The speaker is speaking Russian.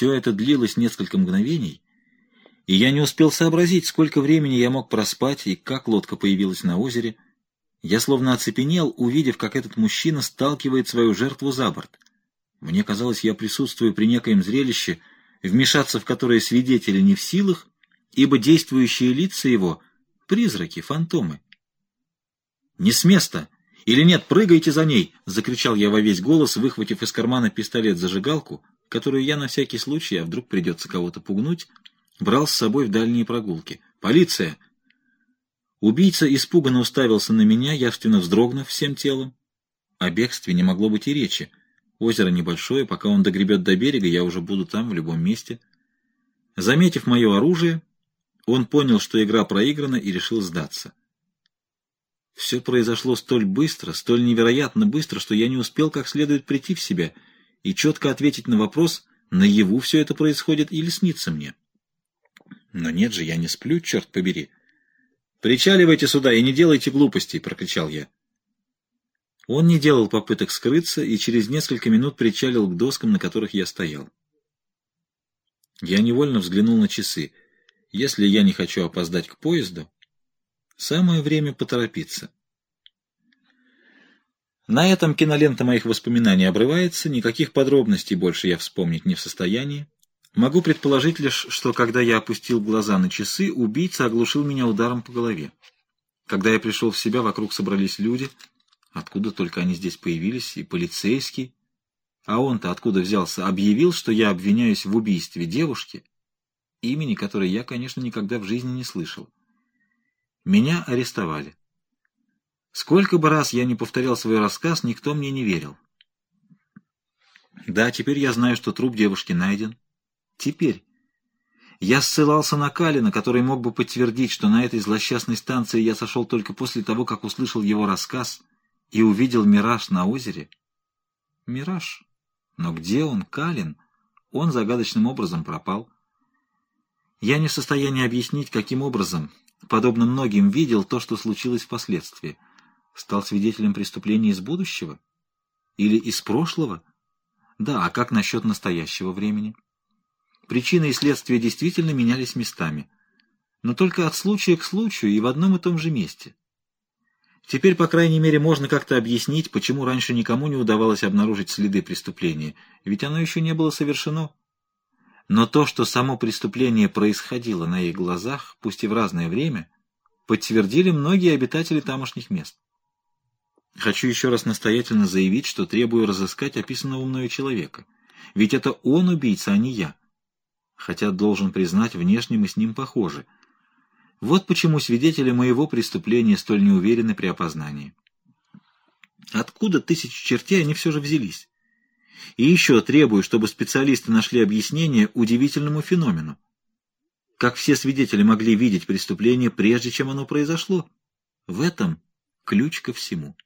Все это длилось несколько мгновений, и я не успел сообразить, сколько времени я мог проспать и как лодка появилась на озере. Я словно оцепенел, увидев, как этот мужчина сталкивает свою жертву за борт. Мне казалось, я присутствую при некоем зрелище, вмешаться в которое свидетели не в силах, ибо действующие лица его — призраки, фантомы. «Не с места! Или нет, прыгайте за ней!» — закричал я во весь голос, выхватив из кармана пистолет-зажигалку, которую я на всякий случай, а вдруг придется кого-то пугнуть, брал с собой в дальние прогулки. «Полиция!» Убийца испуганно уставился на меня, явственно вздрогнув всем телом. О бегстве не могло быть и речи. Озеро небольшое, пока он догребет до берега, я уже буду там, в любом месте. Заметив мое оружие, он понял, что игра проиграна, и решил сдаться. Все произошло столь быстро, столь невероятно быстро, что я не успел как следует прийти в себя и четко ответить на вопрос, наяву все это происходит или снится мне. Но нет же, я не сплю, черт побери. «Причаливайте сюда и не делайте глупостей!» — прокричал я. Он не делал попыток скрыться и через несколько минут причалил к доскам, на которых я стоял. Я невольно взглянул на часы. Если я не хочу опоздать к поезду, самое время поторопиться. На этом кинолента моих воспоминаний обрывается, никаких подробностей больше я вспомнить не в состоянии. Могу предположить лишь, что когда я опустил глаза на часы, убийца оглушил меня ударом по голове. Когда я пришел в себя, вокруг собрались люди. Откуда только они здесь появились, и полицейский. А он-то откуда взялся? Объявил, что я обвиняюсь в убийстве девушки, имени которой я, конечно, никогда в жизни не слышал. Меня арестовали. Сколько бы раз я не повторял свой рассказ, никто мне не верил. Да, теперь я знаю, что труп девушки найден. Теперь. Я ссылался на Калина, который мог бы подтвердить, что на этой злосчастной станции я сошел только после того, как услышал его рассказ и увидел мираж на озере. Мираж? Но где он, Калин? Он загадочным образом пропал. Я не в состоянии объяснить, каким образом, подобно многим, видел то, что случилось впоследствии. Стал свидетелем преступления из будущего? Или из прошлого? Да, а как насчет настоящего времени? Причины и следствия действительно менялись местами, но только от случая к случаю и в одном и том же месте. Теперь, по крайней мере, можно как-то объяснить, почему раньше никому не удавалось обнаружить следы преступления, ведь оно еще не было совершено. Но то, что само преступление происходило на их глазах, пусть и в разное время, подтвердили многие обитатели тамошних мест. Хочу еще раз настоятельно заявить, что требую разыскать описанного мною человека. Ведь это он убийца, а не я хотя, должен признать, внешне мы с ним похожи. Вот почему свидетели моего преступления столь неуверены при опознании. Откуда тысячи чертей они все же взялись? И еще требую, чтобы специалисты нашли объяснение удивительному феномену. Как все свидетели могли видеть преступление, прежде чем оно произошло? В этом ключ ко всему.